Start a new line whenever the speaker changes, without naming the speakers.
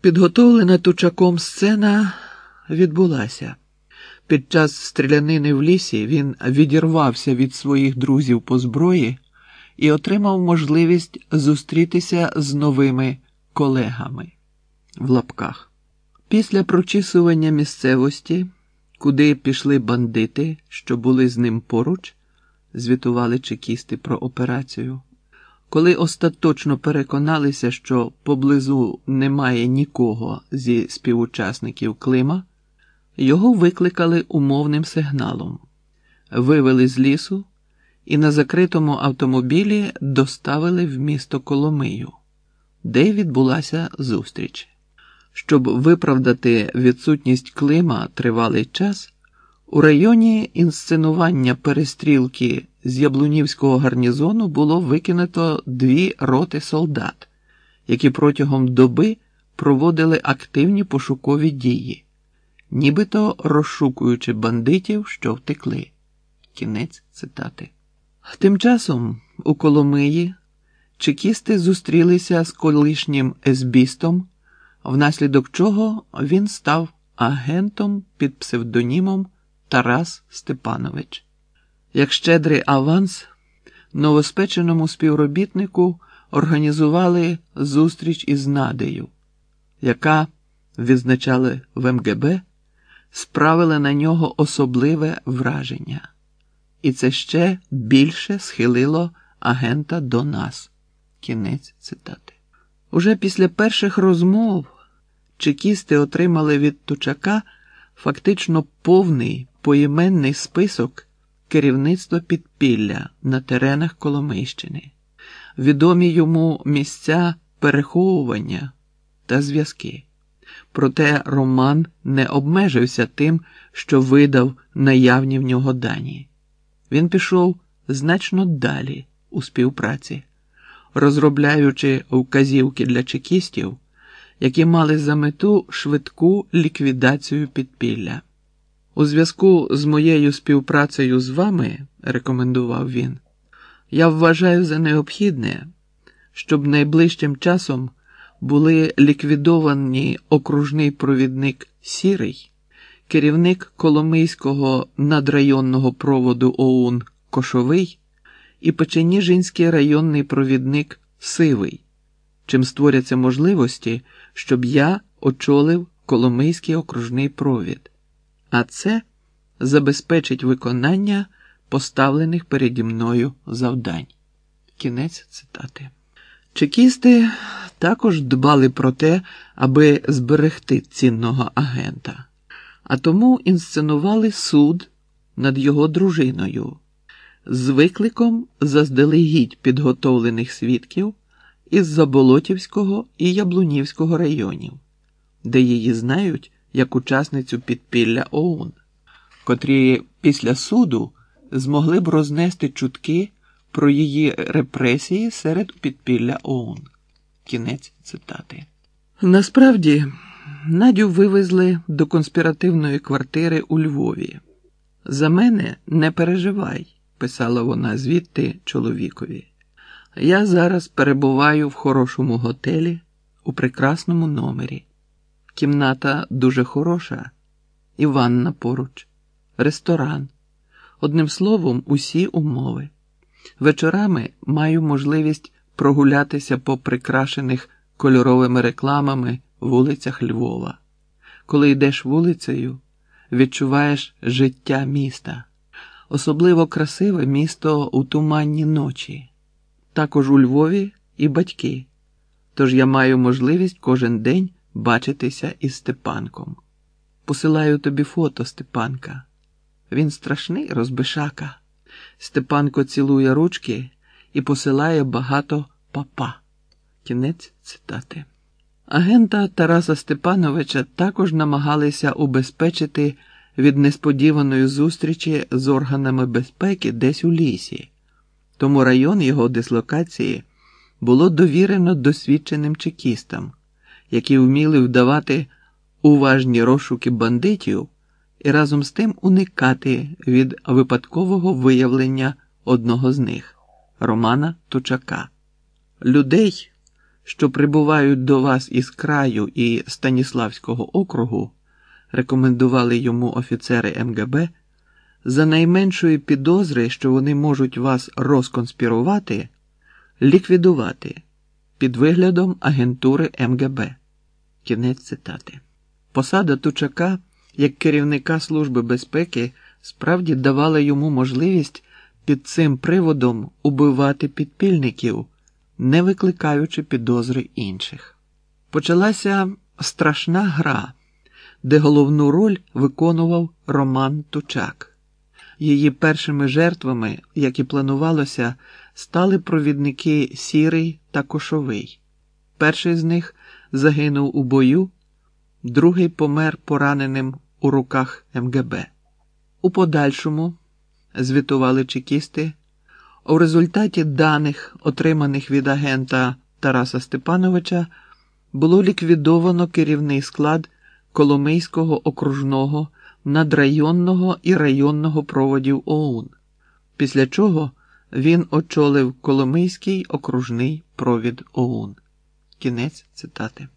Підготовлена тучаком сцена відбулася. Під час стрілянини в лісі він відірвався від своїх друзів по зброї і отримав можливість зустрітися з новими колегами в лапках. Після прочісування місцевості, куди пішли бандити, що були з ним поруч, звітували чекісти про операцію. Коли остаточно переконалися, що поблизу немає нікого зі співучасників Клима, його викликали умовним сигналом, вивели з лісу і на закритому автомобілі доставили в місто Коломию, де відбулася зустріч. Щоб виправдати відсутність Клима тривалий час, у районі інсценування перестрілки з Яблунівського гарнізону було викинуто дві роти солдат, які протягом доби проводили активні пошукові дії, нібито розшукуючи бандитів, що втекли. Кінець цитати. Тим часом у Коломиї чекісти зустрілися з колишнім есбістом, внаслідок чого він став агентом під псевдонімом Тарас Степанович. Як щедрий аванс, новоспеченому співробітнику організували зустріч із Надею, яка, відзначали в МГБ, справила на нього особливе враження, і це ще більше схилило агента до нас. Кінець цитати. Уже після перших розмов чекісти отримали від Тучака фактично повний поіменний список керівництва підпілля на теренах Коломийщини, відомі йому місця переховування та зв'язки. Проте Роман не обмежився тим, що видав наявні в нього дані. Він пішов значно далі у співпраці, розробляючи вказівки для чекістів, які мали за мету швидку ліквідацію підпілля. У зв'язку з моєю співпрацею з вами, рекомендував він, я вважаю за необхідне, щоб найближчим часом були ліквідовані окружний провідник Сірий, керівник Коломийського надрайонного проводу ОУН Кошовий і Печеніжинський районний провідник Сивий, чим створяться можливості, щоб я очолив Коломийський окружний провід а це забезпечить виконання поставлених переді мною завдань. Кінець цитати. Чекісти також дбали про те, аби зберегти цінного агента, а тому інсценували суд над його дружиною з викликом заздалегідь підготовлених свідків із Заболотівського і Яблунівського районів, де її знають як учасницю підпілля ОУН, котрі після суду змогли б рознести чутки про її репресії серед підпілля ОУН. Кінець цитати. Насправді, Надю вивезли до конспіративної квартири у Львові. За мене не переживай, писала вона звідти чоловікові. Я зараз перебуваю в хорошому готелі у прекрасному номері. Кімната дуже хороша, і ванна поруч, ресторан. Одним словом, усі умови. Вечорами маю можливість прогулятися по прикрашених кольоровими рекламами вулицях Львова. Коли йдеш вулицею, відчуваєш життя міста, особливо красиве місто у туманні ночі. Також у Львові і батьки. Тож я маю можливість кожен день бачитися із Степанком. Посилаю тобі фото Степанка. Він страшний розбишака. Степанко цілує ручки і посилає багато папа. Кінець цитати. Агента Тараса Степановича також намагалися убезпечити від несподіваної зустрічі з органами безпеки десь у лісі, тому район його дислокації було довірено досвідченим чекістам які вміли вдавати уважні розшуки бандитів і разом з тим уникати від випадкового виявлення одного з них Романа Тучака. Людей, що прибувають до вас із краю і Станіславського округу, рекомендували йому офіцери МГБ, за найменшої підозри, що вони можуть вас розконспірувати, ліквідувати під виглядом агентури МГБ. Кінець цитати. Посада Тучака як керівника Служби безпеки справді давала йому можливість під цим приводом убивати підпільників, не викликаючи підозри інших. Почалася страшна гра, де головну роль виконував Роман Тучак. Її першими жертвами, як і планувалося, стали провідники Сірий та Кошовий. Перший з них загинув у бою, другий помер пораненим у руках МГБ. У подальшому, звітували чекісти, у результаті даних, отриманих від агента Тараса Степановича, було ліквідовано керівний склад Коломийського окружного, надрайонного і районного проводів ОУН, після чого він очолив Коломийський окружний провід ОУН. Кінець цитати.